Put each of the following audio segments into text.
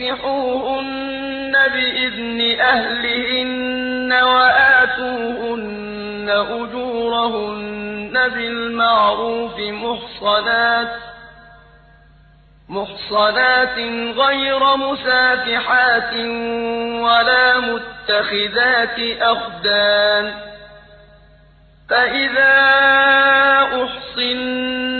فانكحوهن بإذن أهلهن وآتوهن أجورهن بالمعروف محصنات غير مسافحات ولا متخذات أخدان فإذا أحصن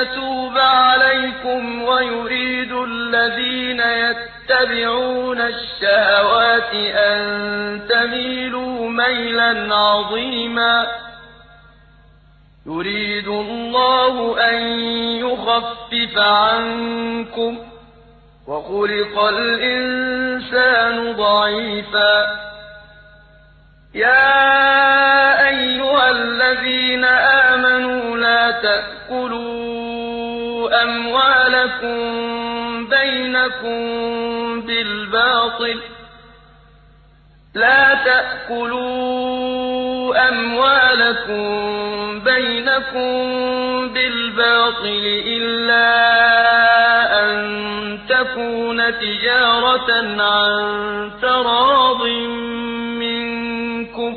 يتوب عليكم ويريد الذين يتبعون الشهوات أن تميلوا ميلا عظيما. يريد الله أن يخفف عنكم وخلق الإنسان ضعيفا. يا أيها الذين آمنوا لا تأكلوا أموالكم بينكم بالباطل. لا تأكلوا أموالكم بينكم بالباطل إلا أن تكون تجارة عن تراض منكم.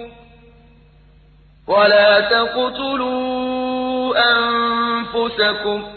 ولا تقتلوا أنفسكم.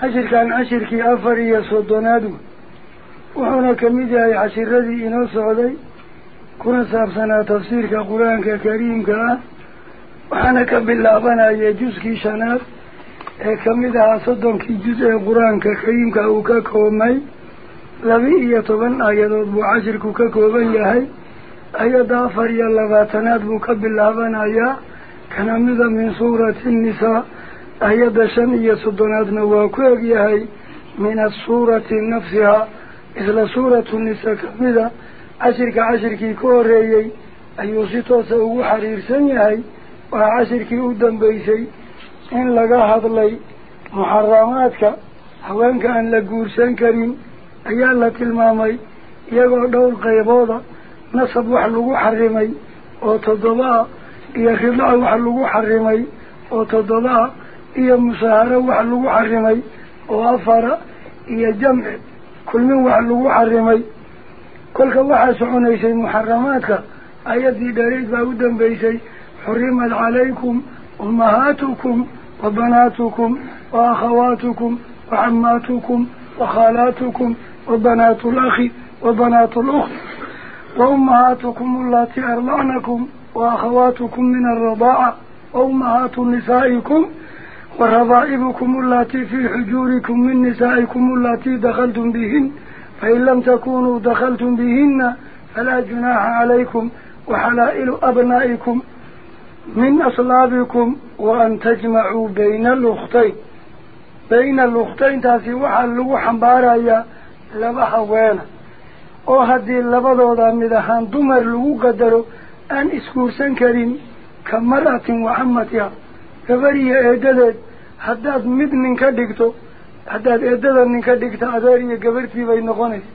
cashirkan cashirkii afar iyo soddonaadu wuxuuna ka mid yahay cashiradii inoo socday kuna saabsanaa tafsiirka qur-aanka kariimka ah waxaana ka bilaabanaya juskii shanaad ee ka mid ahaa soddonkii juz ee qur-aanka kariimka uu ka koobmay laba iyo toban aayadood buu cashirku ka kooban yahay ayadda afar iyo labaatanaad buu ka bilaabanayaa kana mida min suurati nnisaa cashirka cashirkii ka horreeyey ayuu si toosa ugu xiriirsan yahay waa cashirkii u dambeysay in laga hadlay muxaramaadka haweenka aan la guursan karin ayaa la tilmaamay iyagoo dhowr qaybooda nasab wax lagu xarimay oo toddoba ah iyo ridaca wax lagu xarimay oo toddoba ah إيه مسارة وحلو حرمي وافرة إيه جمع كل من وحلو حرمي كل كواحد عنيسي محرماتك أيدي دريد باودن بيسي حرمت عليكم أمهاتكم وبناتكم وأخواتكم وعماتكم وخالاتكم وبنات الأخ وبنات الأخت وأمهاتكم التي أرضعنكم وأخواتكم من الرضاعة وأمهات نسائكم وربائبكم التي في حجوركم من نسائكم التي دخلتم بهن فإن لم تكونوا دخلتم بهن فلا جناح عليكم وحلائل أبنائكم من أصلابكم وأن تجمعوا بين الأختين. بين الأختين تاسي وحلوا حنبارايا لبا حوانا oo haddii labadooda mid ahaan dumar lagu qadaro aan isguursan karin ka maratin eedadeed dhigta adeer iyo gabartii bay noqonaysa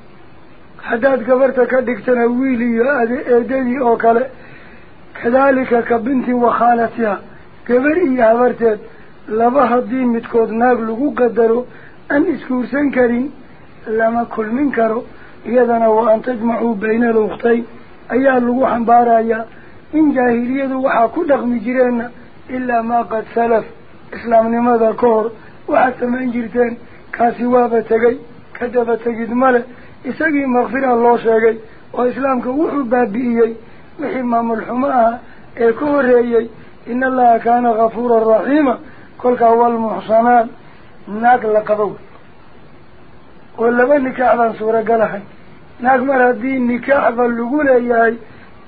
haddaad gabarta ka dhigtana wiil iyo ade eedadii oo kale kadaalika ka binti wakhaalatiha gabar iyo habarteed laba haddii midkood naag lagu qadaro aan isguursan karin lama kulmin karo iyadana wa an tajmacuu bayna aluktayn ayaa lagu xambaarayaa in jaahiliyadu waxaa ku dhaqmi jireenna ilaa maa qad salaf إسلام لماذا كور وحتى من جرتين كاسوابة تغي كدبة تجد ماله إساقي مغفر الله شاقي. وإسلام كوحو بابيي وحي ما ملحمها الكور هي إن الله كان غفورا رحيما. كلك هو المحصنان ناك لقضوا واللبن نكاح بان سورة قلحا ناك مرادين نكاح بان لقول أيهاي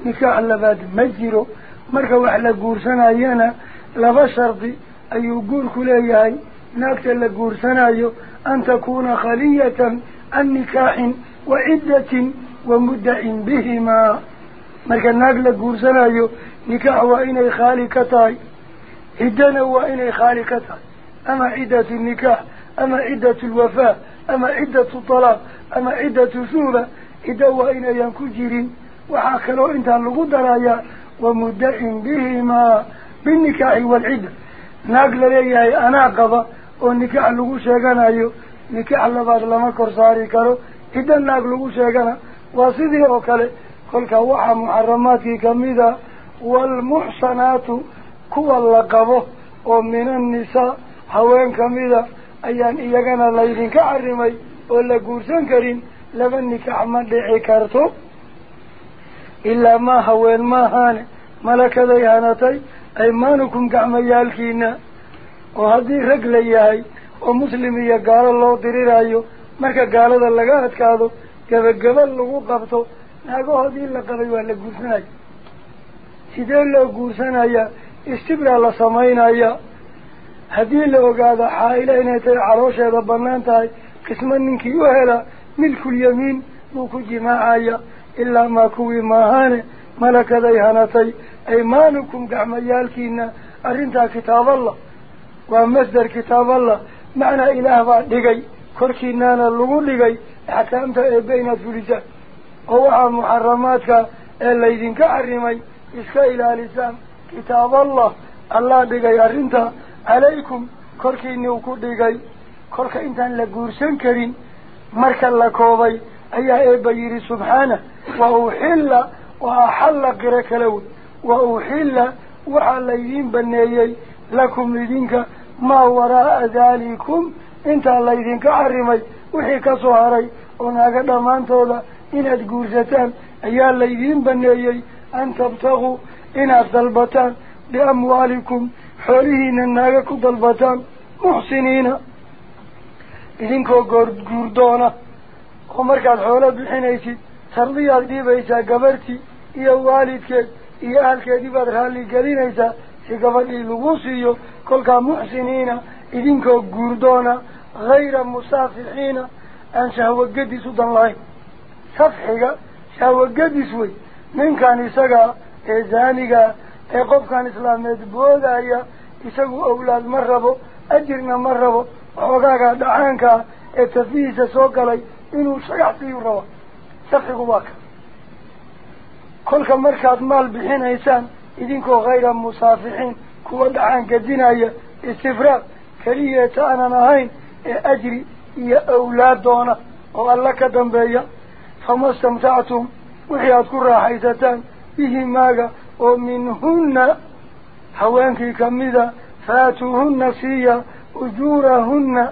نكاح لبات مجيرو. مركا وحلا قورسان أيانا لبا شرطي. أي قرك ليهاي ناكت لقر سنايو أن تكون خلية النكاح وعدة ومدع بهما. مالك ناكت لقر سنايو نكاح وإني خالكتاي عدنا وإني خالكتاي أما عدة النكاح أما عدة الوفاة أما عدة الطلاق أما عدة سورة إذا وإني ينكجر وحاكلوا إنتان لقدرايا ومدع بهما بالنكاح والعدة. Naag la leeyahay anaa qaba oo nikaax lagu sheeganayo nikaax labaad lama kor saari karo. Cidda naag lagu sheegana waa sidii oo kale kolka waxaa muxaramaadkii ka mid a waalmuxsanaatu kuwa la qabo oo min annisaa haween kamida ayaan iyagana laydinka xarimay oo la guursan karin laba nikaax ma dhici karto. Ilaa maa haween maahaane malakaday hanatay aymaanukum gacmayaalkiina oo haddii rag la yahay oo muslim iyo gaalo loo dirirayo marka gaalada laga adkaado gabagaba lagu qabto naagahoodii la qabay waa la guursanaya sidee loo guursanaya istibraa la samaynaya haddii la ogaado xaa-ila inay tahay caloosheeda banaan tahay qismo ninkii u hela milkulyamiin buu ku jimaacaya ilaa maa kuwii maahaane malakaday hanatay aymaanukum gacmayaalkiina arrintaa kitaaballah waa masder kitaaballah macnaa ilaah baa dhigay korkiinaana lagu dhigay axkaamta eebe inaad fulisaan oo waxaa muxaramaadka ee laydinka xarimay iska ilaalisaan kitaaballah allaa dhigay arrinta calaykum korkiini uu ku dhigay kolka intaan la guursan karin marka la koobay ayaa eeba yidhi subxaanah wa uxilla baneeyey lakum idinka maa waraa'a daalikum intaa laydinka xarimay wixii ka soo haray oo naaga dhammaantooda inaad guursataan ayaa laydiin baneeyey an tabtaguu inaad dalbataan biamwaalikum xoolihiina naaga ku dalbataan muxsiniina idinkoo goor guurdoona oo markaad sardiyaad dhiibaysaa gabarhtii iyo waalidkeed iyo ahalkeedii baad raalli gelinaysaa si gabadhii lagu siiyo kolkaa muxsiniina idinkoo guurdoona hayra musaafixiina aan shahwagadis u dan lahayn safxiga shahwagadis wey ninkan isagaa ee zaanigaa ee qofkan islaameed boodaya isagu awlaad ma rabo ajirna ma rabo waxoogaagaa dhacaankaa ee tafihiisa soo galay inuu shagax siiyuu raba سرخي قباك كل مركز مال بحين إيسان إذنكو غير مصافحين كوا دعان قدين أي استفراغ. كلية أنا نهين إيه أجري إيه يا أولادونا وألك دنبايا فما استمتعتم وحيات كرة حيثتان به ماغا ومنهن حوانك كمدا فاتوهن سيا أجورهن.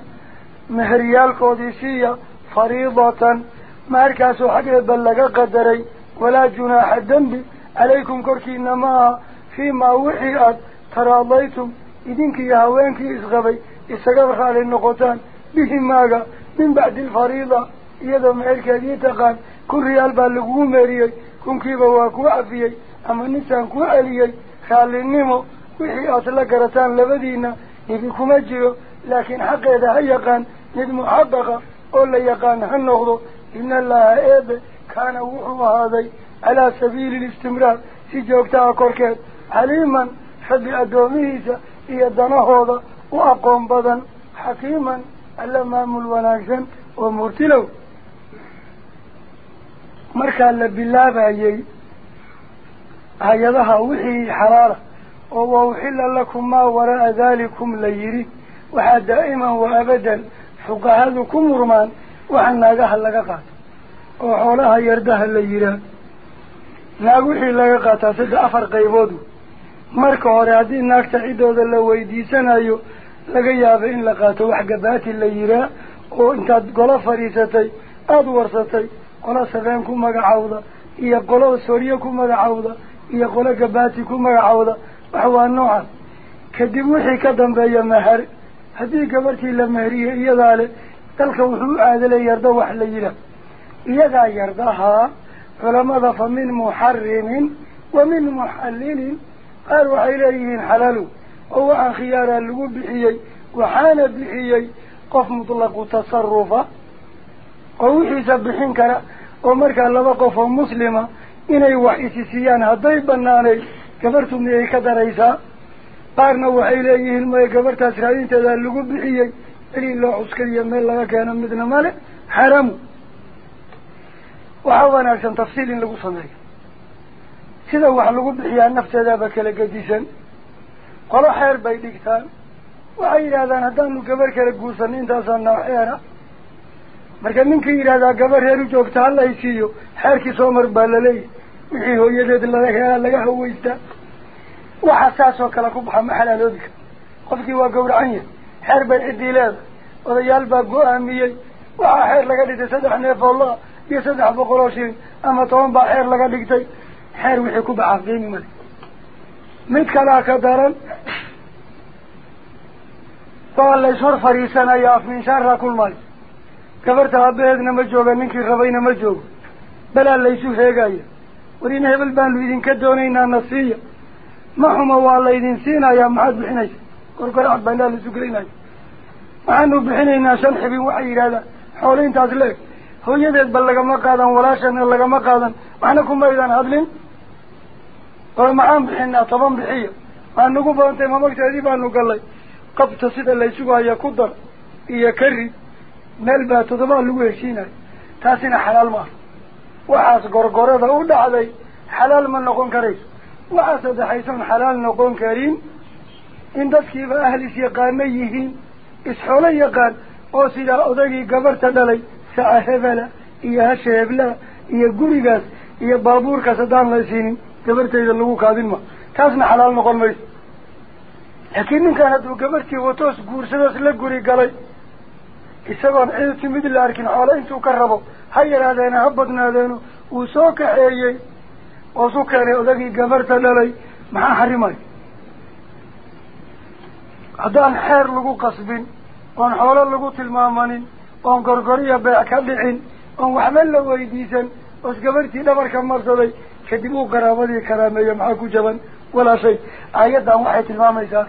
مهريال قديسية فريضة. ما أركاسوا حق بلغ قدري. ولا جناح الدنب. عليكم كركي إنما فيما وحيات تراضيتم. إذنك يا هوينك إسغبي إسغب خالي النقطان. بهم من بعد الفريضة. إذا ما أركاسي تقال كل ريال بلغوه مريي كن كي بواكو عبيي أما نسان كو عليي خالي النمو. وحيات لقرتان لبدينا. يبيكم أجيو لكن حق إذا هيقان. ندمو حبقا أولا يقان هنغضو إن الله إيب كان وحو هذي على سبيل الاستمرار. في جوكتا كوركات عليما حبي أدوميسا إيا دانهوضا وأقوم بدا حكيما ألمام الوناجا ومرتلو. مركا اللب الله بأيي أيضها وحي حرارة. ووحل لكم ما وراء ذلكم ليري. وحا دائما وأبدا فقهاتكم رمان. Waxa naagaha laga qaato. Oo xoolaha yardaha la yidhaah naag wixii laga qaataa saddex afar qaybood marka hore haddii naagta ciddooda la weydiisanayo laga yaaba in la qaato wax gabaati la yihaa oo intaad golo fadhiisatay aada warsatay qolo sabeen ku magacawda iyo qolo soorye ku magacawda iyo qolo gabaati ku magacawda wax waa noocaas. Kadib wixii ka dambeeya mahar. Haddii gabarhtii la meheriyey iyadaa le تلك وحو آذل يرده وحل يرده إذا يردها فلمض من محرم ومن محلل قالوا إليه حلال. هو عن خيار اللقو وحان بحيي. قف مطلق تصرف. قوي حساب حنكرة ومركا وقف مسلمة إني وحيسي سيان هضيب الناني كبرتم لي كدريسا قارنا وحي إليه ما يكبرت أسرائيل تذا اللقو بحيي. إلي الله عسكر يمي الله كأن مدن مالك حرم وعوانا عشان تفصيل لقو صنعي سيدا وحلقوا بحياء النفس هذا بكالا قديسا. قالوا حير بايدكتان وعير هذا ندانو قبر كالقو صنعي انتا صنعوا حيارا مركا منك إير هذا قبر هيرو جوكتان الله يسيو. حيركي صومر بالالي وحيه يدد الله كان لقا هو إستا وحساسو كالاكو بحا محلالو ديك قفكي واقور عنيه dhigtay saddex neef oo la iyo saddex boqol oo shilin ama toban baa xeer laga dhigtay xeer wixii ku baxa qiimi male mid kalaa ka daran waa la ishor fadhiisanaya afminshaarraa kulmaayo gabarta aabaheedna ma jooga ninkii rabayna ma joogo balaa laysu heegaya warina hebel baanu idinka doonaynaa na siiya ma xuma waa laydin siinayaa maxaad bixinaysa gorgoracad baa indaa laisu gelinaya waxaanu bixinaynaa shan xibin waxay yidhahdaan xoolo intaas leeg hooyadeed ba lagama qaadan walaashana lagama qaadan waxna kumaydaan hadlin oo maxaan bixinaa toban bixiya waa nagu badantay mamagteedii baanu gallay qabta sida laysugu haya ku dar iyo kari meel baa toddobaa lagu heshiinayo taasina xalaal ma aha waxaas gorgorada u dhacday xalaal ma noqon karayso waxaa saddexaysan xalaal noqon karin isxolo yaqaan oo sidaa odagii gabarta dhalay saca hebela iyo hasha heblaa iyo gurigaas iyo baabuurkaas haddaan la siinin gabartayda lagu kaadin ma taasna xalaal noqon mayso laakiin ninkan hadduu gabartii watoos guursadaas la guri galay isagoon cid timid la arkin xoolo intuu ka rabo ha yaraadeena ha badnaadeeno uu soo kaxeeyey oosu keenay odagii gabarta dhalay maxaa xarimayo هذا حير لغو قصبين وان حول لغو تلمامانين وان قرقرية بيع كبعين وان وحمل لغو ايديسان واسقبرتي دبر كمارسولي كدبو قرابدي كرامي يمحاكو جبان ولا شيء آيات عن وحي تلمامي ساك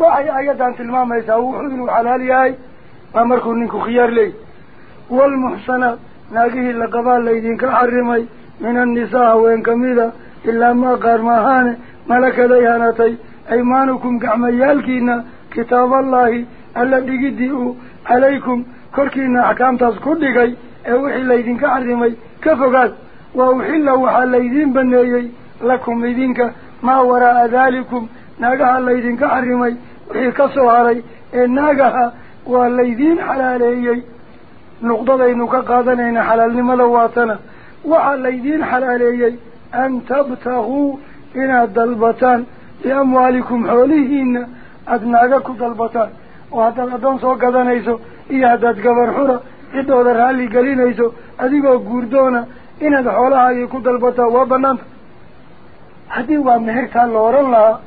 وحي آيات عن تلمامي ساو حذن وحلالي هاي وامركو ننكو خيار لي والمحسنة ناقه اللقبال ليدين كالحرمي من النساء وين كميدة إلا ما قرمهان ملك ديانتي دي أيمانكم قعميالكينا كتاب الله الذي قدئوا عليكم. كركينا حكام تذكر لكي أوحي الليذين كعرمي كفقات وأوحي اللوحى الليذين بنيي لكم. إذنك ما وراء ذلكم. ناقها الليذين كعرمي وإكسوا علي. ناقها والليذين حلاليي. نقضة إنك قادنين حلال لما لواتنا وعلى الليذين حلاليي. أن تبتغوا إنا الدلبتان haddaad addoon soo gadanayso iyo haddaad gabar xura ciddooda raalli gelinayso adigoo guurdoona inaad xoolahaagii ku dalbataa waa banaanta haddii waa mehertaa la oran lahaa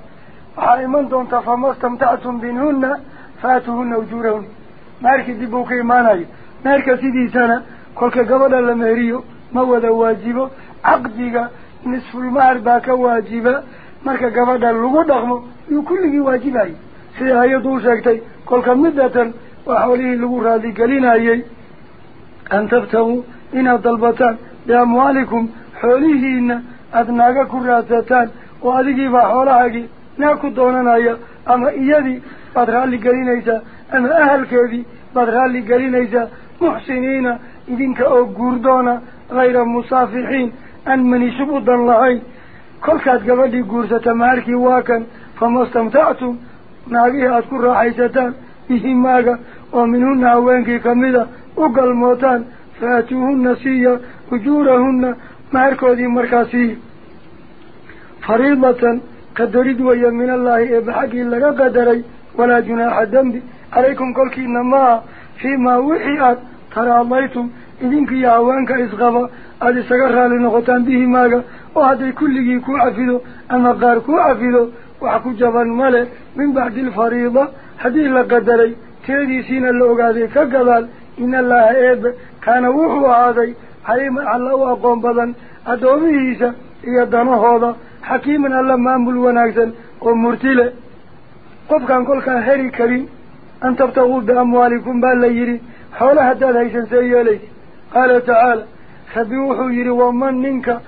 waxaa iman doontaa fama stamtactum minhunna faatuhunna ujuurahunna meherkii dib uu ka imaanayo meherka sidiisana kolka gabadha la meheriyo ma wada waajibo caqdiga nisfulmahar baa ka waajiba marka gabadha lagu dhaqmo yuu kulligii waajibayo sida hay-addu u sheegtay kolka midatan waa xoolihii lagu raadigelinayey an tabtaguu inaad dalbataan biamwaalikum xoolihiina aada naaga ku raadsataan oo adigiibaa xoolahaagii naag ku doonanaya ama iyadii baad raalli gelinaysaa ama ahalkeedii baad raalli gelinaysaa muxsiniina idinka oo guurdoona hayra musaafixiin aan manishub u dan lahayn guursata maharkii waa kan fama stamtactum naagihii aada ku raaxaysataan bihi maaga oo minhunna haweenkii kamida u galmootaan faatuuhunna siiya ujuurahunna maharkoodii markaa siiya fariidatan qadarid weeye min allaahi eeba xaggii laga qadaray walaa junaaxa dembi calaykum kolkiina maaha fii maa wixii aad taraadaytum idinkiiyo haweenka isqaba aada isaga raali noqotaan bihi maaga وهذا كل جي كوعفيده أما غار كوعفيده وحكو جبان ماله من بعد الفريضة. حديث لقدري كذي سين اللوغ هذه كقبال إن الله إيب كان وحو هذي. حليم الله وقوم بضن أدومي إيسا إيادانو هذا. حكيما الله مامل وناكسا ومرتيلة قف كان كل كان هري كريم. أن تبتغوا بأموالكم بالليري حول هذا ليسا سيئ قال تعالى خبيوحو يري ومن ننكا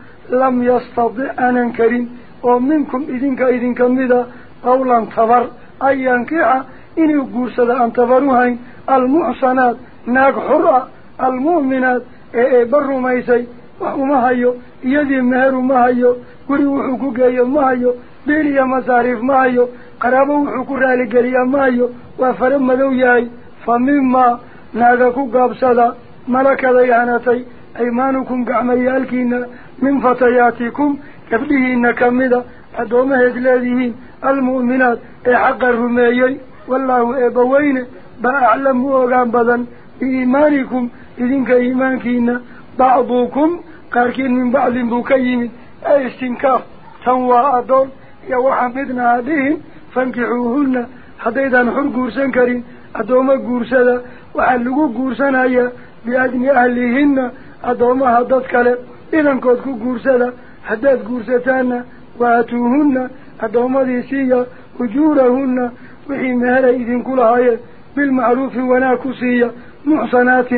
qawlan tabar an yankixa inuu guursado aan tabar u hayn almuxsanaat naag xur ah almu'minaat ee eebba rumaysay wax uma hayo iyadii meher uma hayo guri wuxuu ku geeyo ma hayo biil iyo masaariif ma hayo qaraabo wuxuu ku raaligeliyaa ma hayo waa fare madow yahay fa mimaa naaga ku gaabsada malakaday hanatay aymaanukum gacmayaalkiina من فتياتكم كفله إنك مدى أدومه إدلاذهين المؤمنات. إحق الرميين والله إبوين بأعلم وغام بذن بإيمانكم. إذن إيمانك إن بعضكم قاركين من بعض بكيم. أي استنكاف تنوى أدوم يوحمدنا بهم فانكحوهن. حديدا حر قرسان كريم أدومه قرسان وحلقوا قرسان أيا بأدن أهلهن. أدومه هدد كلام. إذن قد قرسلا حدث قرستانا وآتوهن أدهم ديسية وجورهن وحي مهلا إذن كل هاي بالمعروف وناكسية محصنات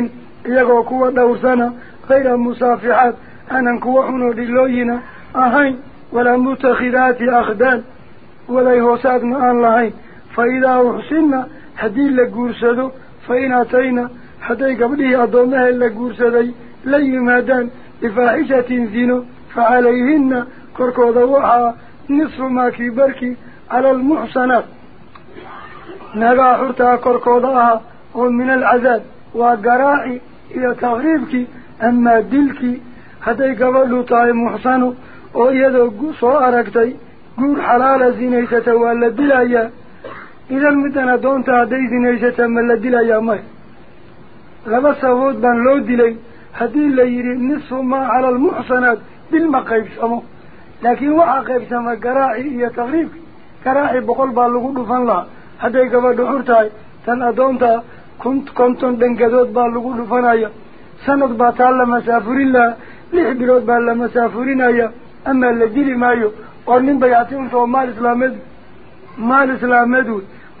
يقو قوة دورسانا غير المصافحات أنا كوحنا للوينا أهين ولا متخذات أخدان ولا يهوسات مآن لهين. فإذا أحسننا حديل لقرسدو فإن أتينا حتى قبله أدومه لقرسدي لي مادان لفاحشة زينو فعليهن كركو دوحا نصف ما كبركي على المحسنات نغا حرتا كركو دوحا ومن العذاب وقراعي إلى تغريبك أما دلك هدي قبلو طاي محسنو أو يدو قصو أركتي قول حلال زينيسة والا دلايا. إذا المدنة دونتا دي زينيسة مالا دلايا مي لبس هود بان لو دلايا هذه اللي يري نصف ما على المحصنات بالمقايب سمو لكن وحاقب سمو قراعي هي تغريب. قراعي بقول بالغود فان لا. هذا يقبل دعورتاي سن أدونتا كنت كنتون دنقذوت بالغود فان آيا. سند باتال مسافرين لا لحبلوت بال مسافرين آيا. أما اللي اللجيري مايو. قرنين بيعطيهم فهو مال إسلامد مال إسلامد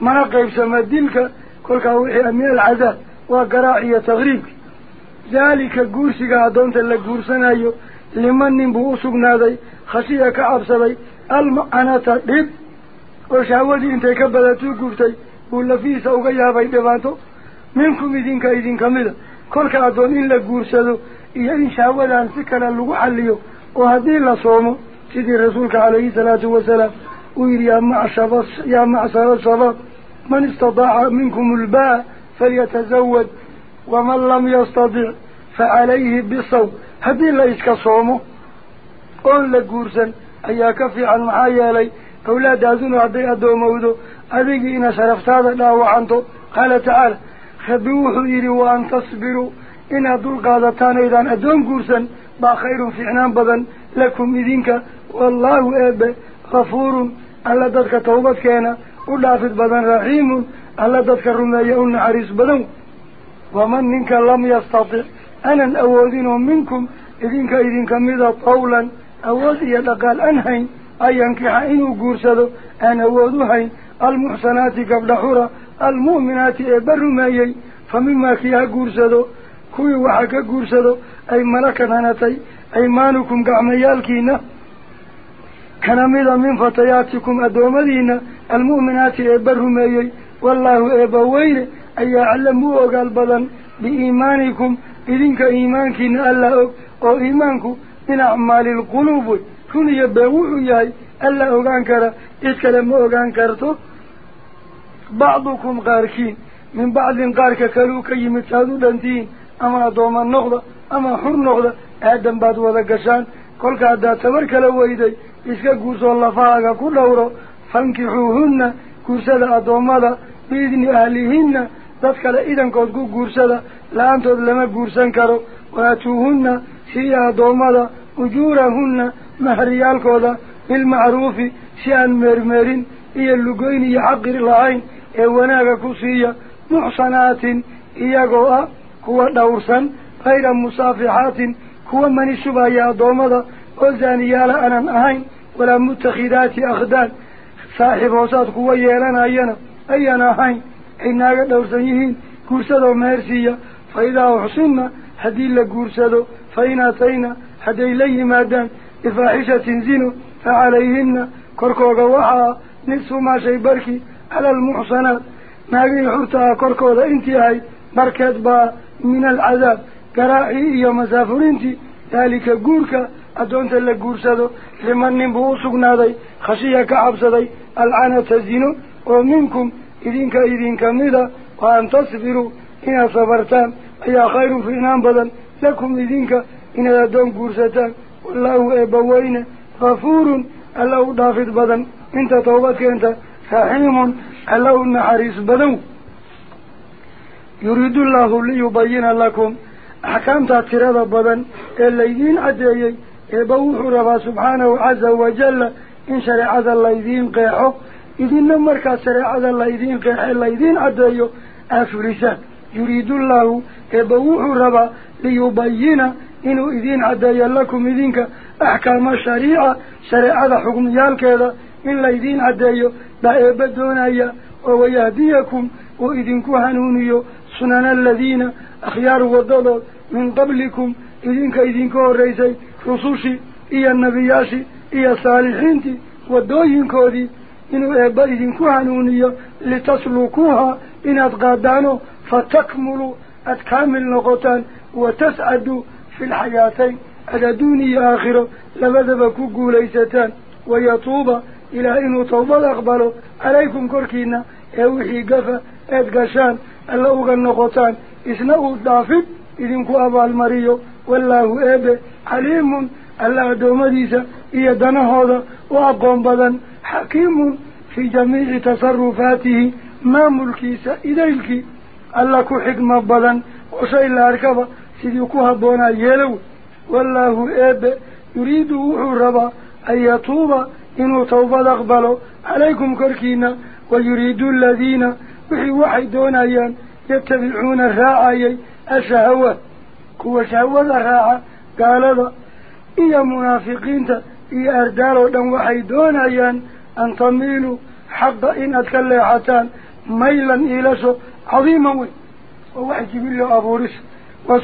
مال قيب سمو دينك كل كهو إعمال العذا وقراعي تغريبك ذلك قرسك أدونت اللي قرسنا أيو لمن نبوسك نادي خشيك أبسلي المعنى تدب وشعودي انتك بلاتو قرتي ولا فيه سوق يا باي دبانتو منكم إذن كإذن كمل كل كأدون إلا قرسدو إيان شعود عن سكر اللغة عليو وهذه اللي صومو سيدي رسولك عليه الصلاة والسلام ويري يا معصر الصباب من استطاع منكم الباء فليتزود ومن لم يستطع فعليه بصو هذه لا يتكسومه. قل لك قرسا أي كفي عن معايا لي؟ فولاد أذن عدي أدو موضو أذيك إن شرفت هذا وعنده قال تعالى خذوه إلي وأن تصبروا. إن أدو القادتان إذا أدوم قرسا با خير في عنام بدن لكم إذنك. والله أبا غفور. ألا دادك توبتك هنا ألا فت بدن رحيم. ألا دادك الرمية أن عريس بدن ومن منك لم يستطع أنا أودين منكم. إذنك إذنك ماذا طولا. أودي لقال أنهين أي أنكح إنه قرسده أنا أودهين المحسنات قبل حرة المؤمنات أبر مايي فمما فيها قرسده كوي وحكا قرسده أي ملكا نانتي. أيمانكم قعميالكينا كان ماذا من فتياتكم أدوم المؤمنات أبر مايي والله أبويل. Oo iimaanku min acmaali lquluub wey run iyo been wuxuu yahay alla ogaan kara cid kale ma ogaan karto bacdukum qaarkiin min bacdin qaarka kaluu ka yimid saad u dhantihiin ama addooma noqda ama xur noqda aadan baad wada gashaan kolka haddaad tabar kala weyday iska guursoo lafahaaga ku dhowro fankixuuhunna guursada addoommada biidni ahlihinna dad kale idankood ku guursada la-aantood lama guursan karo waatuuhunna siiya addoommada ujuurahunna mahriyaalkooda bilmacruufi si aan meermeerin iyo lugoyn iyo xaqir lahayn ee wanaaga ku siiya muxsanaatin iyagoo ah kuwa dhowrsan hayra musaafixaatin kuwa mani shubaya addoommada oo zaaniyaala aanan ahayn walaa mutakhidaati akhdaan saaxiib hoosaad kuwa yeelanayana ayaan ahayn haddii la guursado fa in atayna hadday la yimaadaan bifaaxishatin zino fa calayhinna korkooga waxaa nisfu maa shay barkii cala almuxsanaat naagihii xurta ah korkooda intii ahayd barkeed baa min alcadaab garaacii iyo masaafurintii daalika guurka addoonta la guursado liman nin buu u sugnaaday khashiya ka cabsaday alcanata zino oo minkum wa an tasbiruu inaad sabartaan ayaa khayrun fiinaan badan lakum idinka inaad addoon guursataan wallaahu eebbaweyne gafuurun alla u dhaafid badan inta tawbad keenta raxiimun alla u naxariis badan yuriidu llahu liyubayina lakum axkaamtaa tirada badan ee laydiin caddeeyey eeba wuxuu rabaa subxaanahu caza wajalla in shareecada laydiin qeexo إذن مركا سرع على الليذين فحي الليذين عدايو أفرسان يريد الله كبوح ربا ليبين إنو إذن عدايا لكم إذنك أحكام الشريعة سرع على حكم يالكذا إن الليذين عدايو بأي بدونايا ويهديكم وإذنكو هنونيو سنن الذين أخيار وضلوا من قبلكم. إذنك إذنكو الرئيسي رسوشي إيا النبياشي إيا صالحينتي ودوينكو دي إنه إيبا إذن لتسلوكوها إن أتقادانو فتكملوا أتكامل نقطان وتسعدوا في الحياتين على دوني آخرة لماذا كوكو ليستان ويطوبة إلى إنه طوبة أقبلوا عليكم كوركينا يوحي قفا أتقشان اللوغا النقطان إسنه الدافد إذن كو أبا المريو والله إيبا عليم الله دوما ديسا إيادانا هذا وأقوم بذن حكيم في جميع تصرفاته ما ملكي سائديك ألك حكم بلا وشيء لا أركب سيديكوها بونا يلو. والله أب يريد وحربا أن يتوب إنه توب أقبله عليكم كركينا ويريد الذين وحي وحي دونايا يتبعون الرعاية الشهوة. كو شهوة الرعا قال هذا إيا منافقين إيا أردالو دون وحي دونايا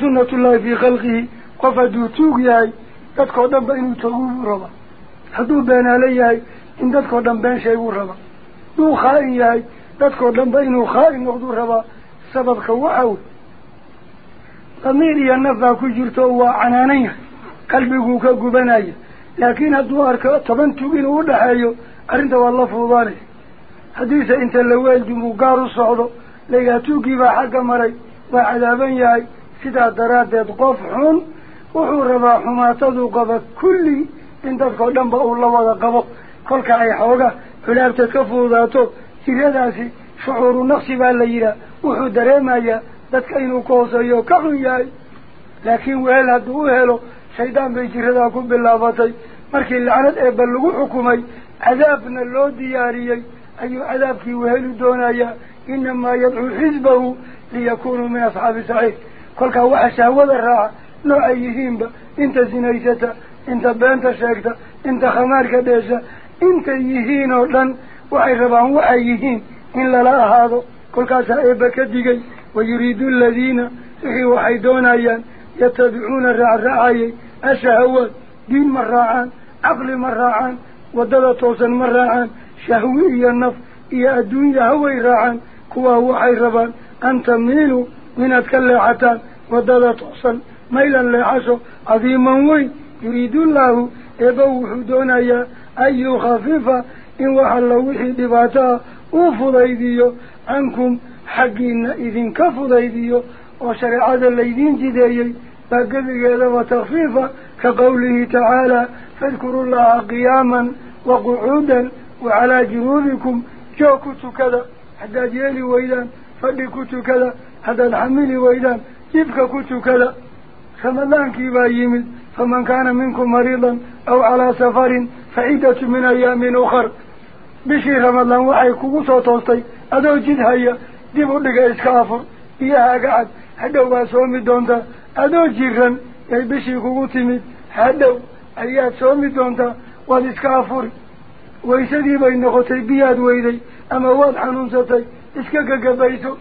sunnatullaahi fii khalqihi qof hadduu tuug yahay dadkao dhan ba inuu toguu raba hadduu beenaale yahay in dadkao dhan been sheeguu raba hadduu khaa-in yahay dadkao dhan ba inuu khaa-in noqduu rabaa sababka waxa wey damiir iyo naf baa ku jirto waa canaanan yahay qalbiguu ka gubanaya laakiin hadduu arko toban tug inuu udhaxeeyo u socdo layidhaha tuuggii baa xagga maray waa cadaaban yahay sidaa daraaddeed qof xun wuxuu rabaa xumaataduu qaba kulli in dadkao dhan ba uu la wada qabo kolka ay xooga culaabteed ka fududaato jiradaasi shucuuru naqsi baa la yidhaah wuxuu dareemayaa dadka inuu ka hooseeyo ka xun yahay laakiin wehel hadduu u helo shaydaan bay jiradaa ku bilaabatay مركي العرض يبلغوا حكمي عذابنا اللو دياري أي عذاب في وهل دونايا إنما يدعو حزبه ليكونوا من أصحاب سعيد كلك هو أشهو لا نعيهين با انت زنيستا انت بانت شاكتا انت خمارك ديشا انت يهين لن وحي ربان وحي يهين إلا لا هذا كلك سائبا كديقي ويريد الذين في وحي دونايا يتبعون الرع الرعاي أشهوات دين مراعا عقل مراعا ودل طوزا مراعا شهوية النف يا الدنيا هوي راعا كوا هو عيربا أنت منينو من حتى، ودل طوزا ميلا لعاشو عظيما وي يريد الله إبوح دونيا أي خفيفة إن وحلوح دباتا وفضيديو عنكم حقين إذن كفضيديو وشريعة الليدين جديدين فقدر يلو تخفيفا كقوله تعالى فاذكروا الله قياما وقعودا وعلى جنوبكم جو كنت كذا حتى جيلي ويدا فلي كنت كذا حتى الحميل ويدا جبك كنت كذا. فمالان كيبا يمد فمن كان منكم مريضا أو على سفر فعيدة من أيام أخر. بشي رمضان وحي كوكوسو توستي أدو جدها هيا دي بردك كافر إياها قعد حدو باسومي دونتا waysadii bay noqotay biyaad weyday ama waad xanuunsatay iska gagabayso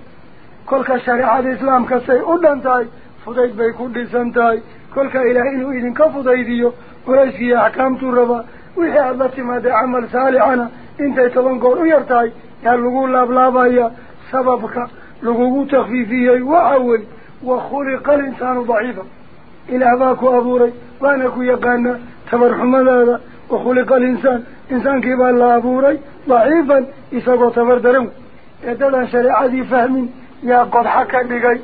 kolka shareecada islaamka say u dhan tahay fudayd bay ku dhisan tahay kolka ilaah inuu idinka fudaydiyo culayskiiyo axkaamtuu rabaa wixii aada la timaadee camal saalixana intay toban goor u yar tahay yaa lagu laablaabaya sababka lagugu takfiifiyey waxa wey وخلق الإنسان ضعيفا. إلى أباك أبوري وأنك يقان تبرحم هذا وخلق الإنسان إنسان كيف الله أبوري ضعيفا إساق تبر درم يدل عن شريعة فهم يا قد حكا لكي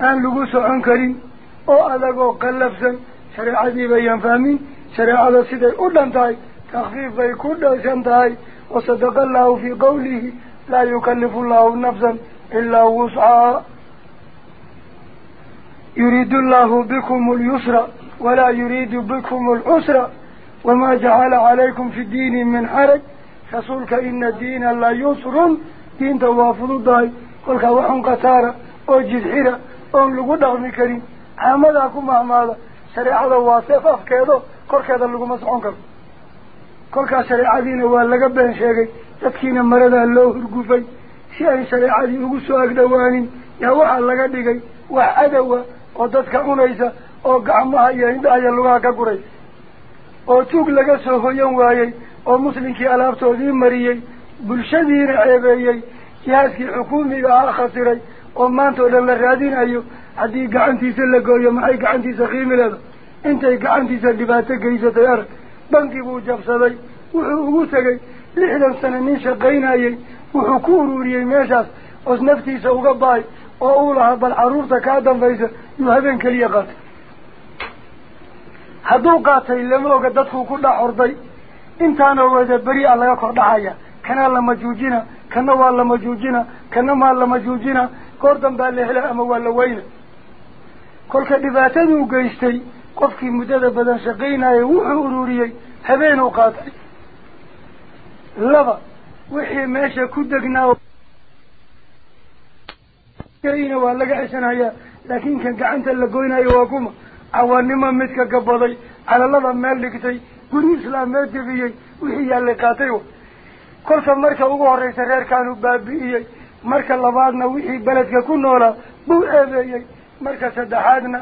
أن لبوس عن كريم أو أذق وقلفزا شريعة بيان فهم شريعة سيدة أولاً تاي تخفيف بي كل أسان تاي. وصدق الله في قوله لا يكلف الله نفسا إلا وسعى يريد الله بكم اليسر ولا يريد بكم العسر وما جعل عليكم في الدين من حرج. فصولك إن الدين لا يسر. دين توافض الضاي. قلك وحن قسارة أو جزحرة أو لقود أغني كريم. عمدكم أعمال سريعة واسفة كيدو. قلك هذا لقو مصعونك قلك سريعة دين وقلق بين شيء تبكين مرضى الله القفي شيء سريعة دين وقصوا أكدواني يا وحن لقد بقي وحدوا guraysa oo tuug laga soo hoyan waayey oo muslimkii alaabtoodii mariyey bulshadiina ceebeeyey jihaaskii xukuumiga ahaa khasiray oo maanta oo dhan la raadinayo haddii gacantiisa la gooyo maxay gacantiisa qiimi leeda intay gacantiisa dhibaato geysatay arag banki buu jabsaday wuxuu ugu tegay lixdan sano nin shaqaynayey wuxuu ku ururiyey meeshaas oos naftiisa uga bahay وأولها بل عرورة كادم فايزة يهدن كلية قاتل. هدو قاتل اللي ملو قدده كل حرضي انتانا وإذا بريء الله يقعد حايا كان الله مجوجينا كان الله مجوجينا كان الله مجوجينا. قردن بالله لا أموال وين. كل كدباتان وقايستي قفكي مدادة بدن شقينا يوحو أروريي هبين وقاتل لبا. وحي ماشا كدقنا. وقاتل waa laga xisanayaa laakiin kan gacanta la goynayo waa kuma cawaanimo midka gabaday calalada meel dhigtay guri islaameed jebiyey wixii yaallay qaatay wa kolka marka ugu horraysa reerkaanu baabi'iyey marka labaadna wixii beledka ku noolaa buu eebeeyey marka saddexaadna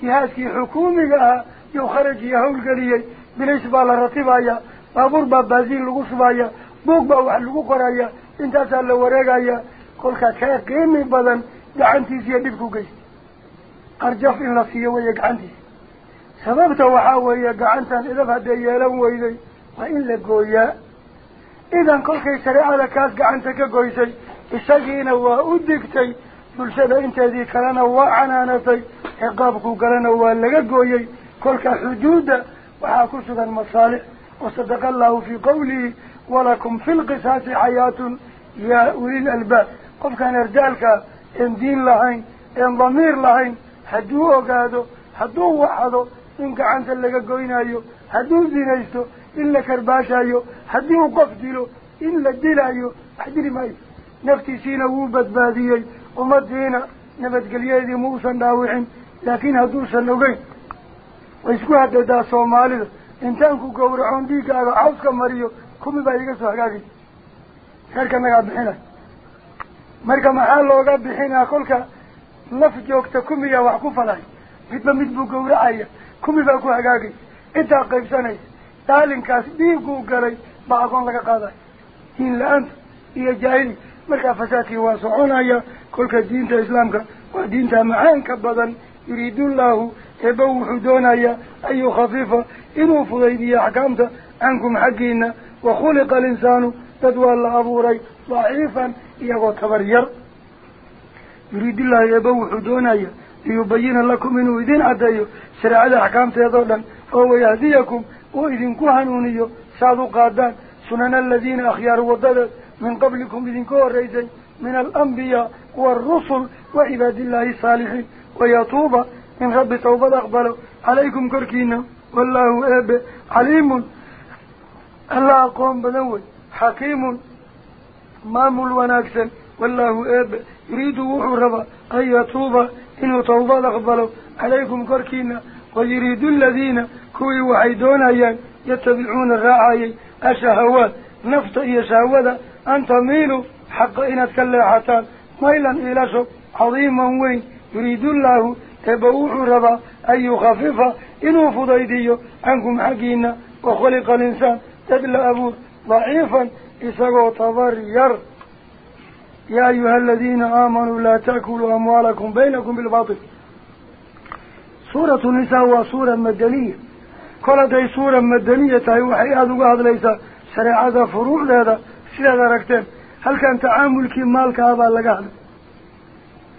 jihaaskii xukuumiga ahaa yuu kharaj iyo hawlgeliyey bilays baa la ratibaya baabuur baa baasiin lagu shubaya buug baa wax lagu qoraya intaasaa la wareegaya kolka kaa qiimi badan قعنتي زي دبكو قيس أرجف إن لسيه ويا قعنتي سببت وحاوية قعنتان إذا فهدي يلو ويلي وإن لقويا إذا كل كي سريع لكاس قعنتك قويسي إساقين وأدكتي نلسل إنت ذي كلانا وعنانتي إقابكو كلانا ولقويا كل كحدود وحاكسو ذا المصالح وصدق الله في قوله ولكم في القصاص حياة يا أولي الألباب قف كان رجالك een diin lahayn een damiir lahayn hadduu ogaado hadduu waxado in gacanta laga goynayo hadduu zinaysto in la karbaashayo haddii uu qof dilo in la dilayo wax dili maayo naftiisiina wuu badbaadiyey ummadiina nabadgelyeedii muusan dhaawicin laakiin hadduusan ogeyn way isku hadadaa soomaalida intaanku gawracoon dhiiggaaga cawska mariyo kumi baa iga soo hagaagay reerka nagaa bixinay marka maxaa looga bixinaa kolka naf joogta kumiyaa wax ku falay midba mid buu gawracaya kumi baa ku hagaagay intaa qaybsanaysa daalinkaas dhiiguu galay baa agoon laga qaadayo diin la-aanta iyo jaahili markaa fasaadkii waa soconaya kolka diinta islaamka waa diinta macaanka badan yuriidullahu eeba wuxuu doonayaa an yukhafifa inuu fudaydiyo axkaamta cankum xaggiina wakhuliqa alinsaanu تدوال الأبوري ضعيفا إياه وتبرير يريد الله يبوح دوني ليبين لكم من إذن أديه سرع الأحكام تيضولا فهو يهديكم وإذن كهنوني سادو قادان سنن الذين أخيار وضل من قبلكم إذن كور من الأنبياء والرسل وعباد الله الصالحين. ويطوب إن رب توبة أقبله عليكم كركينا والله أب عليم. الله أقوم بنوي. حكيم مامل ونكسن والله أب يريد وحربا أن يتوب إنه توضى لقبلوا عليكم كركينا. ويريد الذين كوي وحيدون أيان يتبعون الرعاية. الشهوات نفط يشهوات أن تميلوا حق إن تكلحتان ميلا إلى شب عظيما وين. يريد الله أب وحربا أن يخفف إنه فضيدي عنكم حكينا وخلق الإنسان. تدل أبوه. Isagoo tabar yar yaa ayuha aladiina aamanuu laa ta'kuluu amwaalakum baynakum bilbatil suuratu nisaa waa suura madaniya kol hadday suura madaniya tahay waxay aada uga hadlaysaa shareecada furuucdeeda sidaad aragteen halkan tacaamulkii maalka ah baa laga hadlay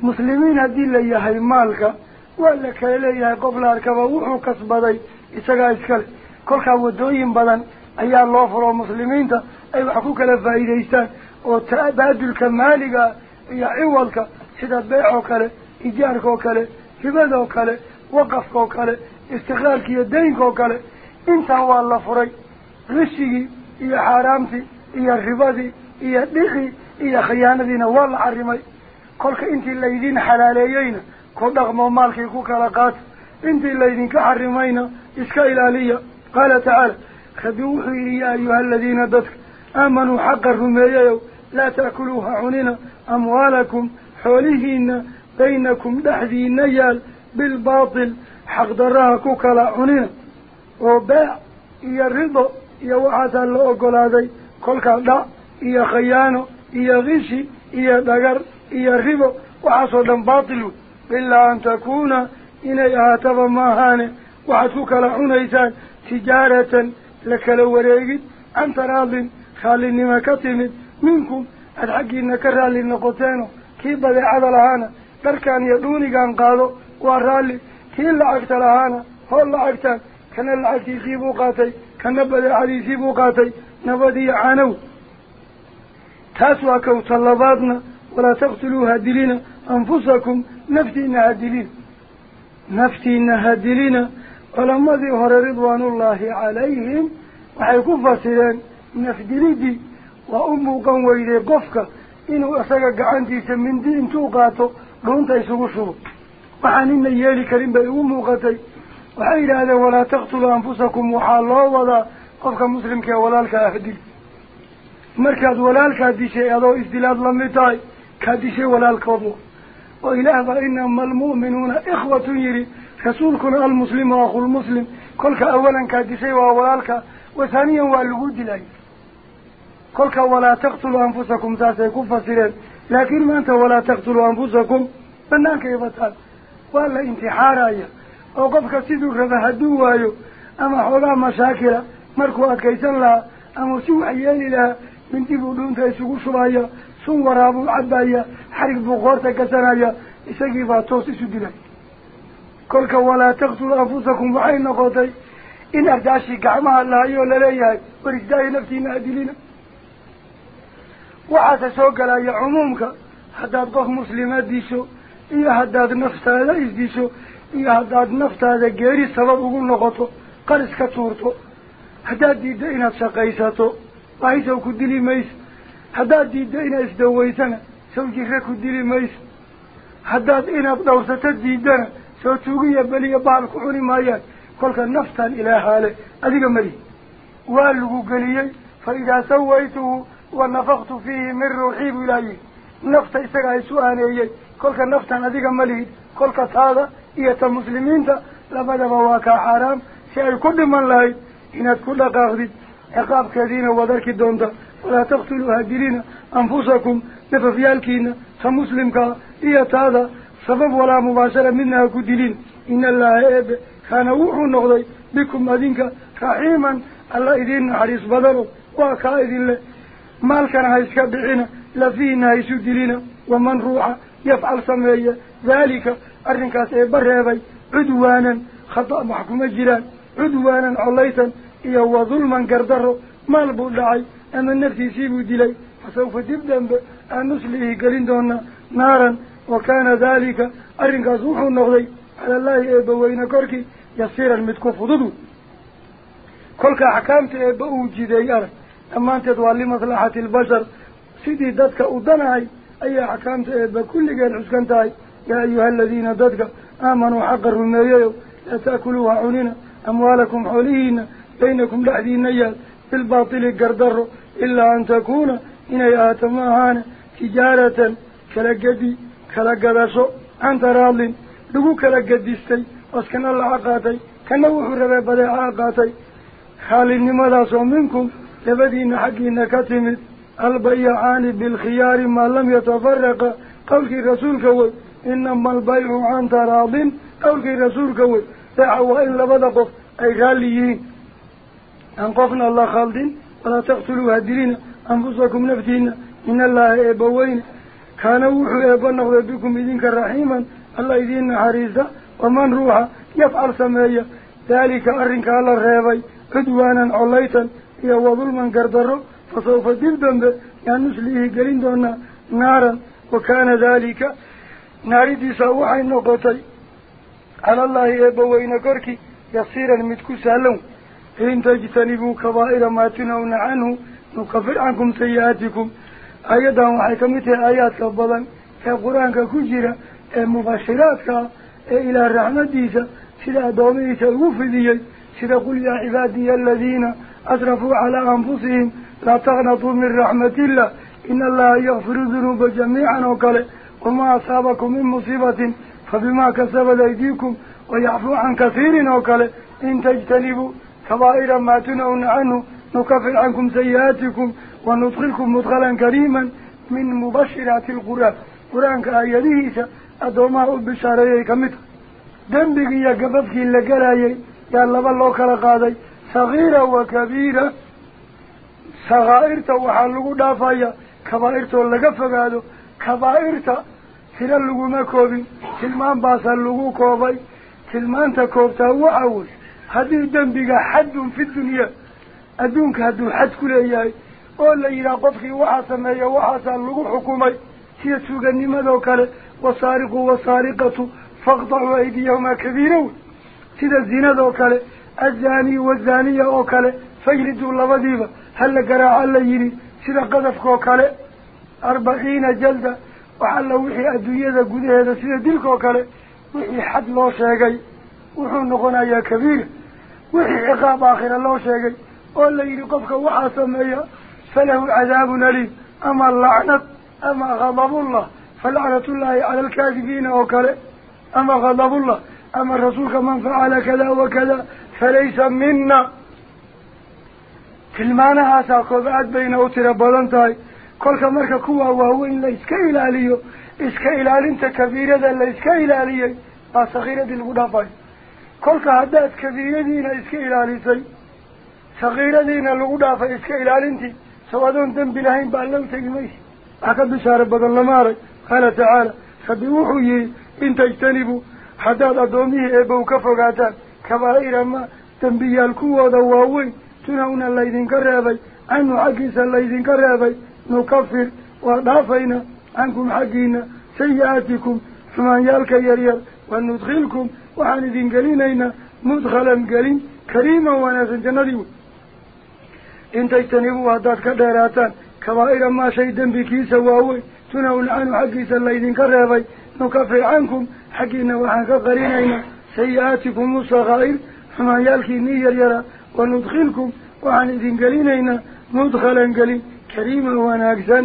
muslimiin haddii la yahay maalka waa la kala leeyahay qof la arkaba wuxuu kasbaday isagaa iskale kolkaa waddooyin badan أيها الله فرع المسلمين ده أي حقوق الفائدة إيسان وتبادل كمالك يا عوالك حتى تبيع إيجار إجارك وكالة كبادة وقف وقفك استقرار كي الدين وكالة انت هو الله فرع غشي يا حرامتي يا ربادي يا دخي يا خيانة دينا والله عرمي قولك انت اللي دين حلاليين قد اغمو مالك يكوك لقات انت اللي دين كحرمينا اسكا قال تعالى خبيوحي لي يا أيها الذين دسك. آمنوا حقا رميييو لا تأكلوها عننا أموالكم. حوليهن بينكم دحذي نيال بالباطل. حق دراكوك لا عننا وباع. الرضا رضا. يا وعدا لأقول هذا. كلك لا. يا خيانو يا غشي. يا دقر. يا الرضا وعصدا باطل. إلا أن تكون إني أعتبا ماهاني وعدوك لعنيسان تجارة تجارة la kala wareegid can taraadin raallinimo ka timid minkum aada xaggiina ka raalli noqoteeno kii badeecada lahaana dharkan iyo dhuunigan qaado waa raalli kii lacagta lahaana hool lacagtaan kana lacagtiisii buu qaatay kana badeecadiisii buu qaatay nabad iyo canow taas waa kawta labaadna walaa taqtuluu calayhim waxay ku fasireen nafdilidii waa u muuqan weyday qofka inuu isaga gacantiisa mindi intuu qaato dhuunta isugu shubo waxaan ina yeeli karin bay ugu muuqatay waxay yidhaahdeen walaa taqtuluu anfusakum waxaa loo wadaa qofka muslimka ee walaalka ah dil markaad walaalkaa dishay adoo isdilaad lamid tahay kaa dishay walaalkood oo ilaah baa inama almu'minuuna ikhwatun yidhi رسول كن المسلم وأخو المسلم. كل اولا كادسي وأولالك وثانيا والغود لي كل ولا تقتلوا أنفسكم ذات كفرين لكن ما أنت ولا تقتلوا أنفسكم فنان كيف تقال ولا انتحارا أو قفك سيدو هدو هدوه أما حولا مشاكل مركوا كيسان لها أما سوء عيالي لها من تبو دون تيسوكو شبايا. سنورابو عبايا. حرق بغورتك سنايا. إساقي فاتوسي سدلاك anfusakum waxay noqotay in ardaashii gacmaha lahayoo laleeyahay war isdaayi naftiina adilina waxaase soo galaya cumuumka haddaad qof muslima disho iyo haddaad naftaada isdisho iyo haddaad naftaada geeri sabab ugu noqoto qar iska tuurto haddaad diiddo inaad shaqaysato wahay saw ku dili mayso haddaad diiddo inaad isdawaysana saw jire ku dili mayso haddaad inaad dhowrsato diiddana سو توقي يبالي يبال كحولي مايان كان النفطا إلى هالي أذيك مري والقو قليي فإذا سويته ونفخت فيه من روحي بلاي نفطا إساق عيسواني إيه قولك النفطا أذيك مري قولك تالا إيه المسلمين لبدا بواكا حرام سيأي كل من لاي ان كل قاغذي عقاب كذين ودرك الدوندا ولا تقتلوا هاجرين أنفسكم نففيالكين فمسلمك إيه تالا سبب ولا مباشرة منها كدلين إن الله إب كان وحو نغضي بكم أذنك رحيما. الله إذن عريس بدلو وكا إذن له مال كان هايسك بعنا لفينا هايسو دلين ومن روح يفعل سمعي. ذلك أرنك سيبر هاي عدوانا خطأ محكم الجيران عدوانا عليتا. إيهو ظلما قردره. مال بودعي أما النفسي سيبو دلي. فسوف تبدأ أن نسليه قلين نارا. وكان ذلك أرنك زوح النغضي على الله إبا وينكورك يصير المتكوف ضده كلك أحكامت إبا وجدير أما أنت تولي مصلحة البشر. سيدي ذاتك أدنعي أي أحكام أحكامت كل كلك الحسكنتاي يا أيها الذين ذاتك آمنوا حق الرميو لا تأكلوا عونينا أموالكم حولينا بينكم لحدينا في الباطل القردر إلا أن تكون إني آتماهان تجارة كالقدي كالقدسو عن تراض لقو كالقدستي واسكن الله عقاتي كنوح ربي بدي عقاتي خالي النمداسو منكم لبدين حقين كتمت البيعان بالخيار ما لم يتفرق قولك رسول كوي إنما البيع عن تراض قولك رسول كوي دعوا إلا بدقف أي إن كان وحو إبا بكم إذنك رحيما الله إذن حريصة ومن روح يفعل سمايا ذلك أرنك على الرهبي عدوانا عليتا يا وظلما قردره فسوف دلبا يعني نسليه قلين دونا نارا. وكان ذلك نار دي سوحي نقطي. على الله إبوين كركي يصيرا متكو سهلون أيضا وحكمتها آيات كبضا كقرآن كجرة مباشرات إلى الرحمة ديسة سيدا دوميسة وفدية سيدا قل يا عبادي الذين أسرفوا على أنفسهم لا تغنطوا من رحمة الله إن الله يغفر الذنوب جميعا وكله وما أصابكم من مصيبة فبما كسبت أيديكم ويعفو عن كثير وكله إن تجتنبوا كبائر ما تنهون عنه نكفر عنكم سيئاتكم وندخلكم مدخلا كريما من مبشرات القرآن. قرآن كآياته أدوما بشاريه كمثل. دنبك يا قبضك إلا قلايي يا الله بالله كالقاضي صغيرة وكبيرة. صغائرته وحلقوا دافايا. كبائرته اللقى فقادوا كبائرته سلا اللقوا ما كوبي تلمان باسا اللقوا كوبي تلمان تكوبتا وعوش هذه دنبك حد في الدنيا. أدونك هدو حد كل إياي. أولا إلى قفك وحسمي وحسن اللقوا حكومي هي سوق النمذو كاله وصارق وصارقة فاقطعوا أيديهما كبيرون سيدا الزنا وكاله الزاني والزانية وكاله فيلدوا اللبديبة هل قراع الليلي سيدا قذفك وكاله أربعين جلدة وحل وحي أدوية قده هذا سيدا دلك وكاله وحي حد لو شاقي وحو نقنا يا كبير وحي عقاب آخر الله شاقي ولا يلي قفك وحاسمية فله عذاب أليم. أما اللعنة أما غضب الله. فلعنة الله على الكاذبين وكره. أما غضب الله. أما الرسول من فعل كذا وكذا فليس منا. في المعنى هذا قبعد بين أوتر بلانتاي كل كمرك كوا وهو إن آه، لا ليس كيلا ليو إسكي كيلا لنت كبيرة لا ليس كيلا ليي أصغيرة الغدافاي كل كهدات كبيرة دينا إس كيلا ليسي صغيرة دينا الغدافاي إسكي كيلا لنتي سوادون دم بلاهين بألو تجميش أكد بشارة بدل نماري قال تعالى فبوحوا يي إن تجتنبوا. حداد أدوميه إبو كفقاتان كبائر أما دم بيالكوة دواوي تنهون الله إذن كرابي. أنو عقيس الله إذن كرابي. نكفر وضعفين أنكم حقين سيئاتكم. ثمان يالك يريال وندخلكم وعن إذن قليلين مدخلا قليل. كريما وناسا جنديون tajtanibuu haddaad ka dheeraataan كبائر ما شيء ذنبي كيسا واوي تنهون عنه حقي سلايدين كرهبي نكفر عنكم حقنا وحنك قرينينا سيئاتكم الصغائر فما يالكي نير يرى وندخلكم وعن إذن قلينينا مدخلا قلي كريما وناكسا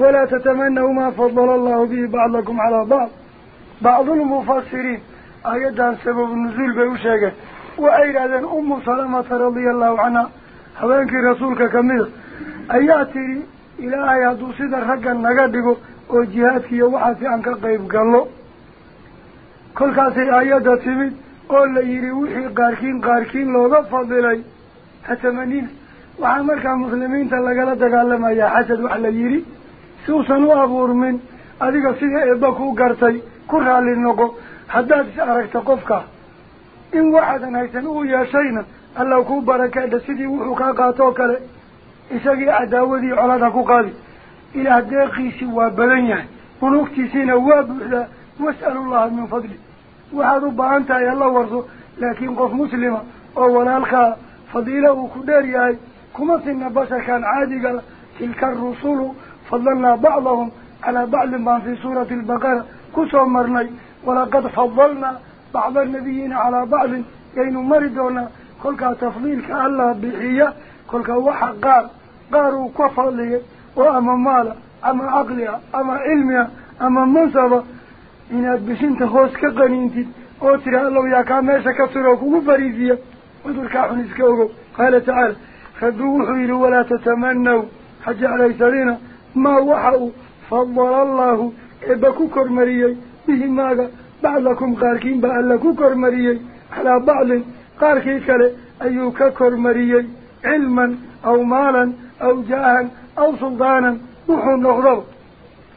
ولا تتمنوا ما فضل الله به بعضكم على بعض. بعض المفسرين أيضا سبب النزول بيوشاك وأيضا أم سلامة رضي الله عنها. هوانك رسولك كمير sida ragga naga dhigo oo jihaadkiiyo waxaasi aan ka qayb gallo kolkaasay aayadda timid oo la yidhi wixii qaarkiin qaarkiin looga fadilay ha tamanina waxaa markaa muslimiinta lagala dagaalamayaa xasad wax la yidhi si uusan u abuurmin adiga sida eebba kuu gartay ku raalli noqo haddaad is aragta qofka in waxaadan haysan uu yeeshayna الله كو بارك ان سيدي وخه كا قاتو أعداوه اسغي عداودي علاد كو قادي إلى دقي سوا بلنيا بنوكتي سينا وبلا واسال الله من فضله وهذا بانتا الله ورسو لكن قف مسلمة أو ونالك فضيله كديري اي كما سن بشر كان عادي قال تلك الرسول فضلنا بعضهم على بعض ما في سورة البقرة كسو مرني ولقد فضلنا بعض النبيين على بعض لين مردونا كل كا تفضيل كالله بحية كل كا وحق قار قار وكفر لي وأما مالا أما عقله أما علميا أما منصبه إن أبشين تخص كقرينتي أو ترى الله يا كامش كسرق وبريزية ودرك عن سكوره قال تعالى خذوه حيل ولا تتمنوا حج على سرنا ما وحقوا فضل الله إبكوكر مريي به ماذا بعلكم قاركين بعلكوكر مريي على بعضهم قال كي يكالي أيو ككر مريي علما أو مالا أو جاها أو سلطانا نحن نغضب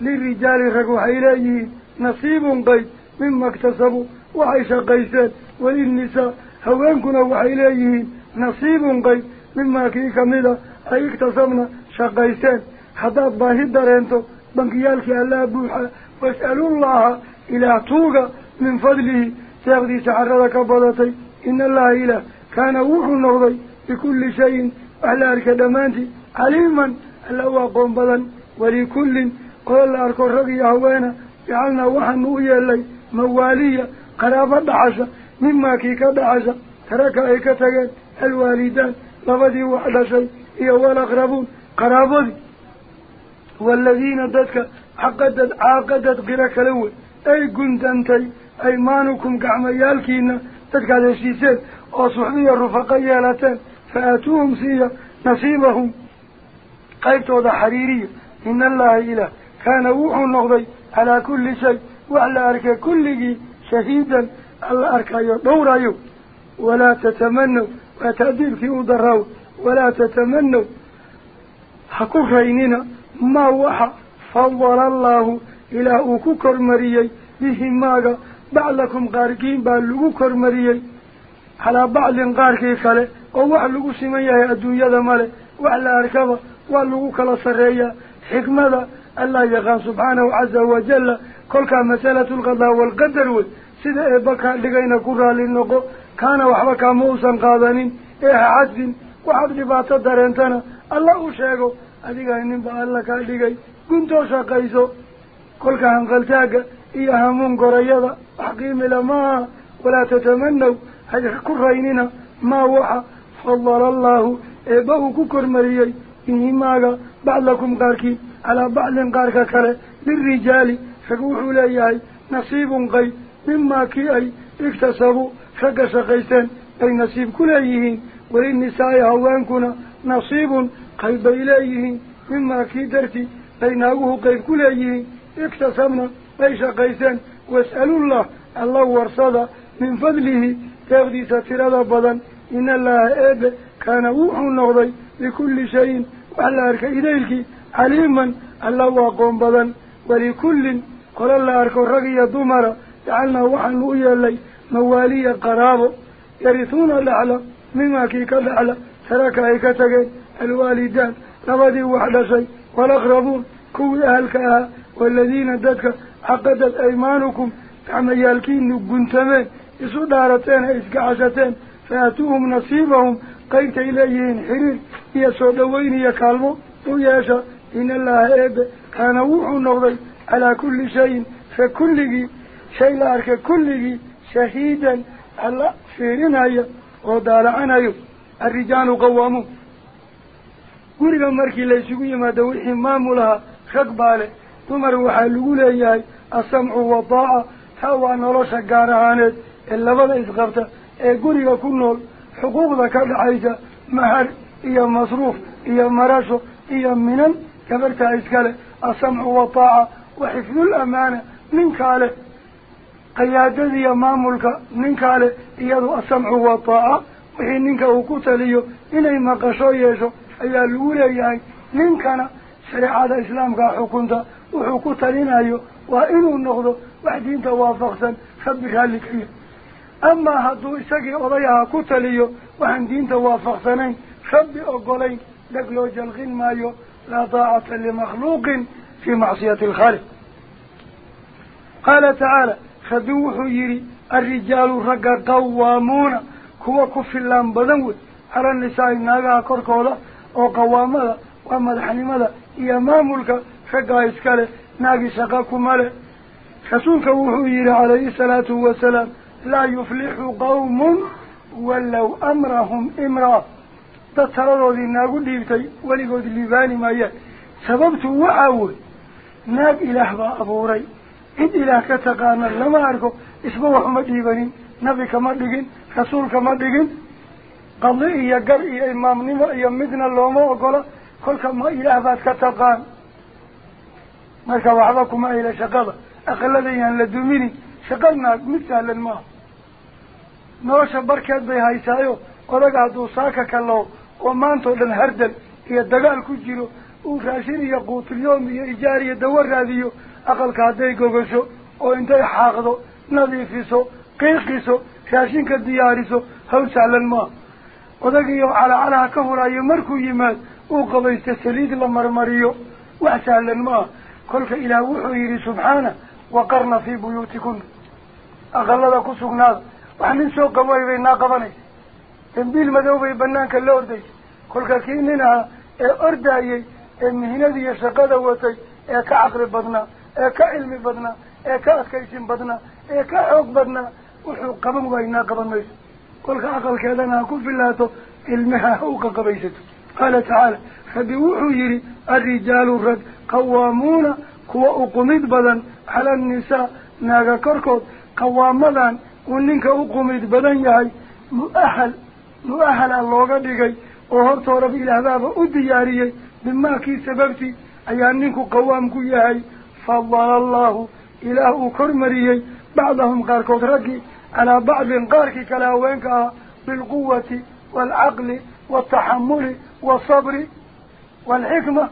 للرجال ركو حيليه نصيب قيد مما اكتسبوا وعيش قيسان وللنساء هوان كنوا حيليه نصيب قيد مما كيكا ندا أي اكتسبنا شقيسان حتى باهد رينتو بانكيالك ألا بوحا واسألوا الله إلى توقع من فضله. تغذي سعرادك بلطي إن الله إله. كان وحو نغضي بكل شيء. على الكدمانتي عليما. ألاوا قوم بلا ولكل. قول الأرك الرقي أهوانا. جعلنا وحن نؤيا لي. موالية. قرابة دعشة. مما كيكا دعشة ترك إيكتاك الوالدان. لفدي وحدا شيء. هي أول أقربون قرابة. والذين دتك. عقدت. عقدت غيرك الأول. أي قنت أنت أيمانكم كعميالكين تتكاد يشيسين وصحبية الرفقية لتان فأتوهم سيا نصيبهم. قيبتوا ذا حريري إن الله إله. كان وحو النغضي على كل شيء وعلى أركا كله شهيدا. على أركا أيوه، يدور يوم أيوه. ولا تتمنوا وتأذير في أدراه ولا تتمنوا. حكوك عيننا ما وحى فضل الله إلى أكوك مريي بهم ماذا oo wax lagu siman yahay adduunyada male wax la arkaba waa lagu kala sarreeyaa xikmada allah yaqaan subxaanahu caza wajalla kolkaa masalatu alqadaa waalqadar wey sida eebba kaa dhigayna ku raalli noqo kaana waxba kaama uusan qaadanin ee ha cadfin waxaad dhibaato dareentana alla u sheego adigaa ninba alla kaa dhigay guntoo shaqayso kolka hanqaltaagga إياها من قريضة. أحقيم لما ولا تتمنوا. حيث كرينينا ما وحى فضل الله. إباه ككر مريي. إنهما بعد لكم قاركين على بعض قارك كره. للرجال. فقوحوا لأيها نصيب غي. مما كي أي. اكتسبوا. فقس غيثان أي نصيب كليهين وللنساء هوانكنا نصيب قيب إليهين. مما كي درتي. أي ناوه قيب كليهين اكتسبنا. أي شقيسان واسألوا الله. الله ورصد. من فضله. تغذي ستر هذا إن الله أبه كان وحو النغضي لكل شيء. وعلى أرك إذلك عليما. الله أقوم بدن. ولكل. قل الله أرك الرقي الدمر جعلنا وحا نؤيا لي موالي قرابه يرثون الأعلى مما كيك الأعلى ترك إكتك الوالدان. نبدي وحد شيء. والأقربون. كو أهلك. أها والذين دكت fa aatuuhum nasiibahum qaybtay leeyihiin xiriir iyo soo dhaweyn iyo kaalmo u yeesha ina allaha eebe kaana wuxuu noqday calaa kulli shayin fa kulligii shay la arka kulligii shahiidan alla fiirinaya oo daalacanayo alrijaalu qawaamuun guriga markii la isugu yimaado wixii maamulaha rag baa leh wadaaca taa waa nolosha gaar ahaaneed ee labada isqabta ee guriga ku nool xuquuqda ka dhaxaysa mahar iyo masruuf iyo marasho iyo minan gabartaa iskale asamcu wadaaca wa xifdul amaana ninkaa leh qayaadadiiyo maamulka ninkaa leh iyadu asamcu wadaaca wixii ninka uu ku taliyo inay maqasho yeesho ayaa lagu leeyahay ninkana shareecada islaamkaa xukunta وحكوطة لنا وإنه النقض وحدين توافق فبك هالك أما هدو إساقي أضيها كوطة لي وحدين توافق فبك أقولي لك لو جلغين مايو لا ضاعة لمخلوق في معصية الخالق. قال تعالى خدوح يري الرجال رقا قوامون كوا كف اللام بذنود على النساء ناقا كركولا وقوامها ومدحن ماذا ما ملكا kuma le rasuulka wuxuu yihi calayhi salaatu wasalaam laa yuflixu qawmun walow amrahum imraa dad taladoodii naagu dhiibtay weligood liibaani maayaan sababtu waxaa wey naag ilaah baa abuuray cid ilaah ka taqaana lama arko isba waxuma dhiibanin nabi kama dhigin rasuul kama dhigin qadi iyo gar iyo imaamnimo iyo midna looma ogola kolka ma ilaah baad ka taqaan مركا وحبكما إلى شقضة يعني أقل لديهن لدوميني شقضنا مثل الماء. نوشا بركات بيها يسايو ورقا دوساكا كالو ومانتو لنهردل هي الدقال كجيرو وفاشيني يقوط اليوم. يجاري يدور راديو أقل كادي قوغشو وإنتي حاقضو نظيفيسو. قيقيسو. شاشين كالدياريسو هوسع للماء ودقيو على على كهرائي مركو يمال. وقضي استسليد لمرمريو. وحسع للماء كلك إلى وحيري سبحانه وقرنا في بيوتكم أغلد كسوك ناظ وحنين سوق قموي بينا قبني تنبيل مذوبي بنانك اللوردي كلك كيننا أردائي هنا دي شقادة واتي أكا عقر بدنا أكا علم بدنا أكا أكيسين بدنا أكا عق بدنا وحو قبم بينا قبني كلك أقل كذا ناكو في اللاتو المها حوق قبيسته قال تعالى ربي يري الرجال الرد قوامون كوا أقمد بدن على النساء ناغا كركوت قوامدان وننك أقمد بدن يهي مؤهل مؤحل اللوغة ديغي وهر رب إلى هذا أدياري بما كي سببتي أيان ننك قوامكو يهي فضل الله إله كرمري بعضهم قاركوت ركي على بعض قارك كلاوينك بالقوة والعقل والتحمل والصبر والحكمة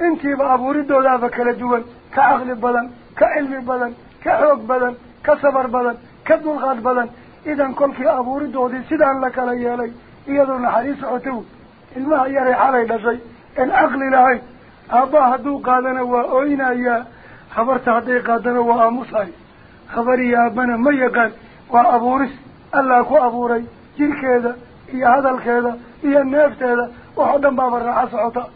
انت بأبو ردو ذا فكلا جوان كأغل بلن كعلم بلن كحوق بلن كصبر بلن كدلغات بلن إذن كل في أبو ردو ذي سيدان لك لي يلي إيضو نحريس عتو. الماء يري علي لشي إن أغل لهي. أباها دو قادنا وأوين أيا خبرت هدي قادنا وأموسهي. خبري يا أبنا مي قال وأبو رس ألاكو أبو ري جير كذا إيا هذا الكذا إيا النافت هذا وحدا بابر عصعطا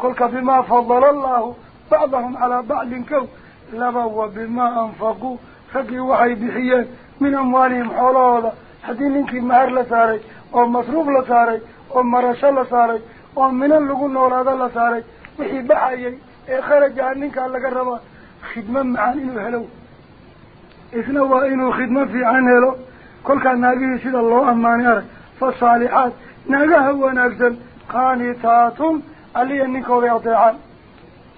kolka bimaa fadala allahu bacdahum calaa bacdin kow laba wa bimaa anfaquu raggii waxay bixiyeen min amwaalihim xoolahooda haddii ninkii mahar la saaray oo masruuf la saaray oo marasho la saaray oo minan lagu noolaado la saaray wixii baxayay ee kharajaha ninkaa laga rabaa khidmo macaan inuu helo isna waa inuu khidmo fiican helo kolkaa naagihii sida loo ammaanay arag fasaalixaat naagaha wanaagsan qaanitaatun aliya ninkooday adeecaan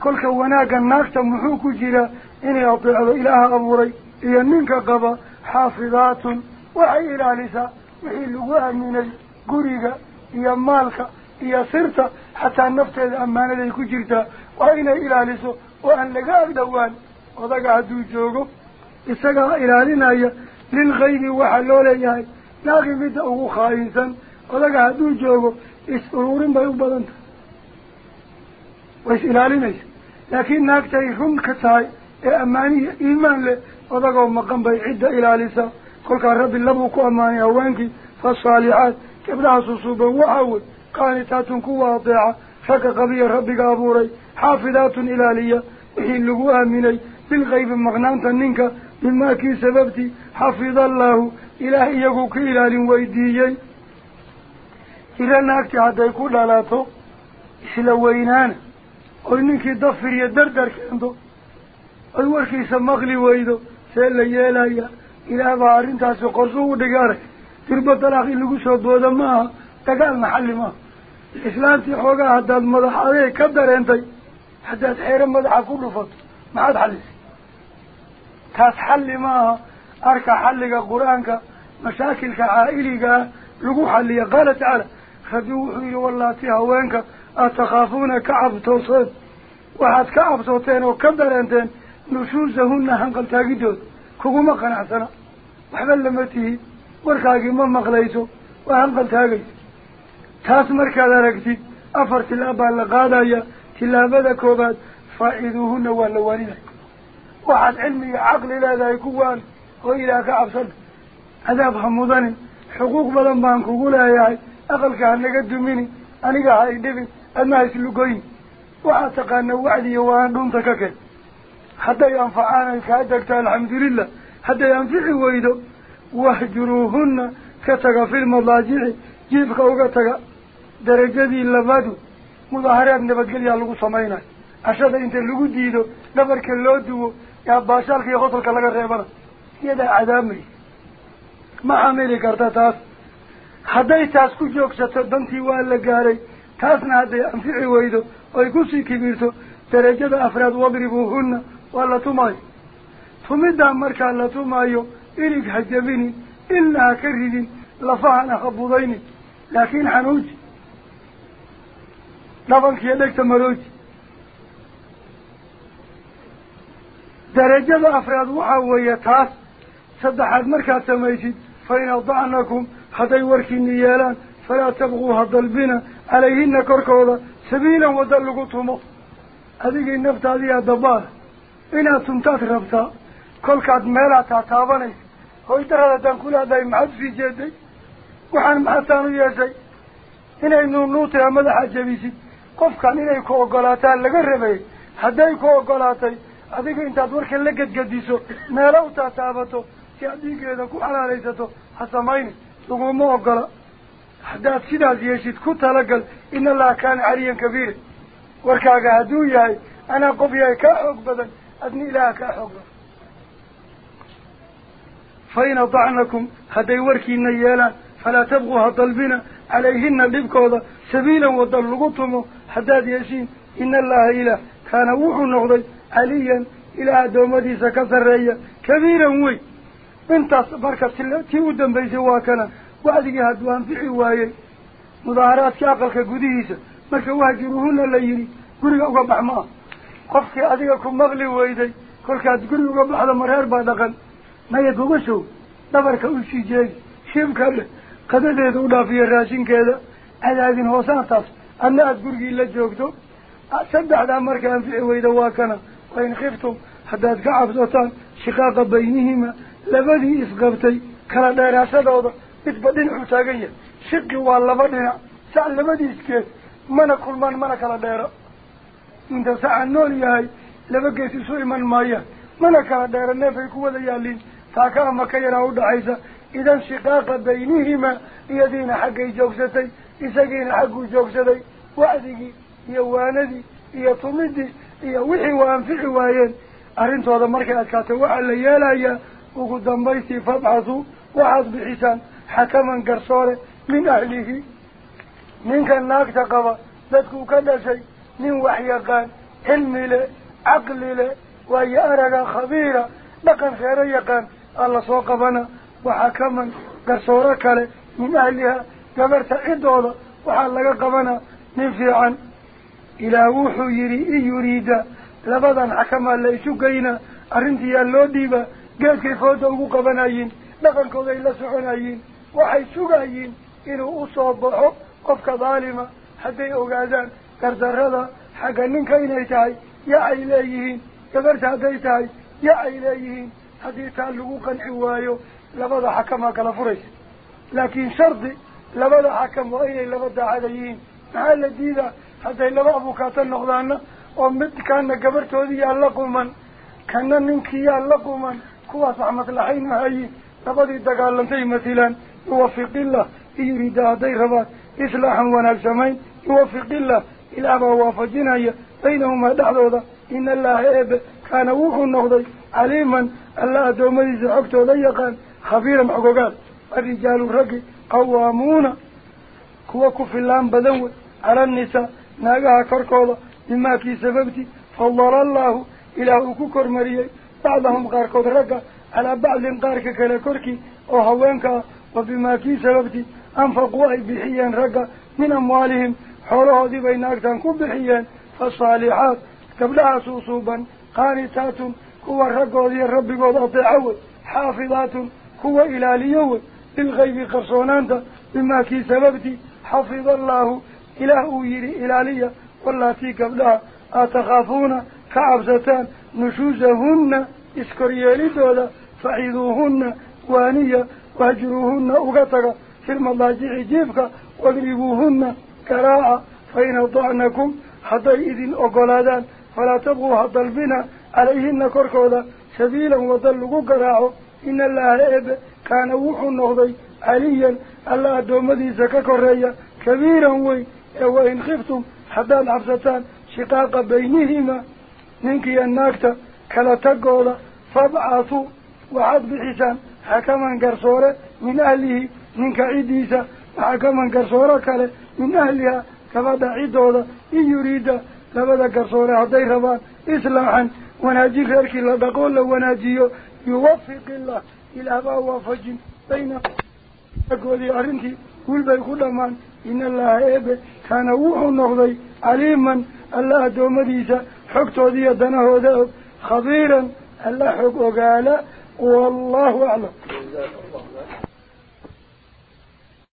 kolka wanaagga naagta muxuu ku jiraa inay adeecdo ilaaha abuuray iyo ninka qaba xaafidaatun waxay ilaalisaa wixii lagu aaminay guriga iyo maalka iyo sirta xataa nafteeda ammaanaday ku jirtaa waa inay ilaaliso oo aan laga agdhowaan odaga hadduu joogo isagaa ilaalinaya naagi midda ugu khaayinsan odaga hadduu joogo is-uruurin bay u badan tahay way is ilaalinaysa laakiin naagtay run ka tahay ee ammaaniya iimaan leh odagoo maqan bay cidda ilaalisaa kolkaa rabbi labuu ku ammaanay haweenkii fasaalixaat gabdhaha susuuban waxaa wey qaanitaatun kuwa adeeca ragga qabiya rabbiga abuuray xaafidaatun ilaaliya wixii lagu aaminay bilkaybi maqnaanta ninka bimaakii sababtii jiro naagti hadday ku dhalato isla weynaana oy ninkii dafir iyo dardar keento oy warkiisa maqli weydo see la yeelaya ilaah baa arrintaasi qorso u dhigay arag dirbo dalaaq in lagu soo boodo maaha dagaal maxalli maaha islaantii xoogaa haddaad madax adeeg ka dareentay haddaad xeero madaxa ku dhufato maxaad xallisay taas xalli maaha arka caa'iliga ah lagu xalliya qaala tacaala rabbi wuxuu yihi wallaati haweenka aad takhaafuuna ka cabtooseen waxaad ka cabsooteen oo ka dareenteen nushuusahunna hanqaltaagidooda kuguma qanacsana waxba lama tihi warkaagii ma maqlayso waa hanqaltaagaysa taas markaad aragtid afar tilaab baa la qaadaya tilaabada koobaad faaciduuhuna waa la waninaya waxaad cilmi mudanin xuquuq badan baan kugu leeyahay aqalka hanaga dumini aniga ha idhibin adna ha islugoyin waxaad taqaana wacdiya waan dhunta ka ken hadday anfacaan ay kaa degto alxamdulilah hadday anfici weydo wahjuruuhunna ka taga filmadaajici jiifka uga taga darajadii labaadu mudaaharaad nabadgelyaa lagu samaynayo cashada inta lagu diido dhabarka loo duwo yaa baashaalka iyo qosolka laga reebana joogsato dantii waa la gaaray taasna hadday anfici weydo oy kusii kibirto darajada afraad wadribuuhunna waa la tumaayo tumiddaa markaa la tumaayo ilig ha jabinin ilna ha ka ridin lafahana ha budaynin laakiin xanuuji dhabankiiyo dhegta marooji darajada afraad waxaa weeye taas fa in adacnakum hadday warkiini yeelaan falaa tabquu ha dalbina calayhina korkooda sabiilan wadda lagu tumo adigii naftaadiyaa dabaala inaad tumtaad rabtaa kolkaad meelaad taataabanaysa hoy darad haddaan kula hadlahay maxaad usii jeeday waxaan maxaasaan u yeeshay inay nuunuutaha madaxa jabisid qofkan inay ku ogolaataan laga rabay hadday ku ogolaatay adiga intaad warkan la gedgediso meelo u taataabato يعطيك إذا كو على ليسته حسامين لغو موقلا حداد سيداز يشيد. كو تلقل. إن الله كان عريا كبير. وركا قهدو ياي. أنا قف ياي. كأحق بذن أذن إله كأحق فإن أضعنكم هدي يوركي النيالا فلا تبغوا هطلبنا عليهن لبكوضا سبيلا وضلقتهم حداد يشين إن الله إلى كان وحو النغضي عليا. إلى دومتي سكسر رأي كبيرا وي. U dambaysay waa kana wacdigii hadduu anfixi waayey mudaaharaadkii aqalka gudihiisa marka wahjuruhuna la yidhi guriga uga bax ma ah qofkii adiga ku maqli weyday kolkaad guri uga baxda mareer baa dhaqan maya gogashow dhabarka usii jeegi shibka leh qadadeeda u dhaafiya raashinkeeda cadaadin hoosaantaas adna aada gurigii la joogto saddexdaa marka anfici weyda waa kana wain khiftum haddaad ka cabsataan shiqaaqa baynihima shiqi waa laba dhinac sac labadiis gees mana kulmaan mana kala dheero inta saca nool yahay laba gees isu iman maayaan mana kala dheero neefay ku wada yaaliin taaka ama ka yaraa udhaxaysa idan shiqaaqa baynihima iyadiina xaggay joogsatay isagiina xagguu joogsaday wacdigii iyo waanadii iyo tumidii iyo wixii waa anfici waayeen arrintooda markay adkaatay waxaa la yeelayaa waxaad bixisaan xakaman garsoore min ahlihi ninka naagta qaba dadkuu ka dhashay nin wax yaqaan cilmi le caqli le waayo araga khabiira dhaqan reero yaqaan aa lasoo qabana waxakaman garsooro kale min ahliha gabarta ciddooda waxaa laga qabanaa nin fiican ilaah wuxuu yidhi in yuriida labadan xakamaa la isu geynaa arrintiiyaa loo dhiibaa قيد كيف اوغو قبن ايين لغن كوغا الا سعون ايين وحي سوغا ايين انو اصاب بحو قفك ظالما حتى اوغادان هذا حقا ننكا انيتاي يا ايلايهين كبرتا ديتاي يا ايلايهين حديثا لغوقا حوايو لبدا حكما كالفريس لكن شرطي لبدا حكم وإيه لبدا عليين محال الديدة حتى لبدا أبوكات النغضان ومد كان قبرته ديا لقوما كان ننكيا لقوما كواس عمد لحين هاي لبدي دقالنتي مثلا يوفق الله إيريدا ديغبات إصلاحا ونالسامين يوفق الله إلا أبا وافجين هاي بينهما دعضوضا إن الله إب كان وخو النهضي عليما الله دوما يزعبتو ليقا خبيرا حقوقات الرجال الرقي قوامون كواكو في اللام بدو على النساء ناقها كركوضا إما في سببتي فضل الله إلى إلهكو كرمريي بعضهم قاركود رقا على بعض قارك كالكوركي أو هوانكا وبما كي سببتي أنفقواهي بحيان رقا من أموالهم حولوه دي بيناك تنكو بحيان فالصالحات قبلها سوصوبا قانتات كوا رقو دي الرب قوضة عود حافظات كوا إلى ليوه بالغيب قرصونانتا بما كي سببتي حفظ الله إله يري إلى ليه والتي قبلها أتخافون كعبزتان nushuusahunna iskoryeelidooda faciduuhunna waaniya wahjuruuhunna uga taga filmadaajici jiifka واضربوهن كراعة فإن أطعنكم حتى إذن أقلادان فلا تبغوا هضلبنا عليهن كركودا سبيلا وضلقوا كراعه إن الله إب كان وحو النهضي عليا. الله دومدي زكا كريا كبيرا وي وإن خفتم حتى العبستان شقاق بينهما. ننكي الناكتا كلا تقولا فابعثوا وعد بحسان. حكما قرصورة من أهله. منك عديسة وحكما قرصورة كلا من أهلها. كفادا عدولا إن يريد. لبدا قرصورة. هدي ربان. إصلاحا وناجي غيرك لدقول وناجيه يوفق الله. إلى أبا وفج. بين أقولي أرنتي بيقول من. إن الله إيبه كان وحو النغضي عليما. الله حكتو دي دنه خبيرا. الله حق وقال والله أعلم.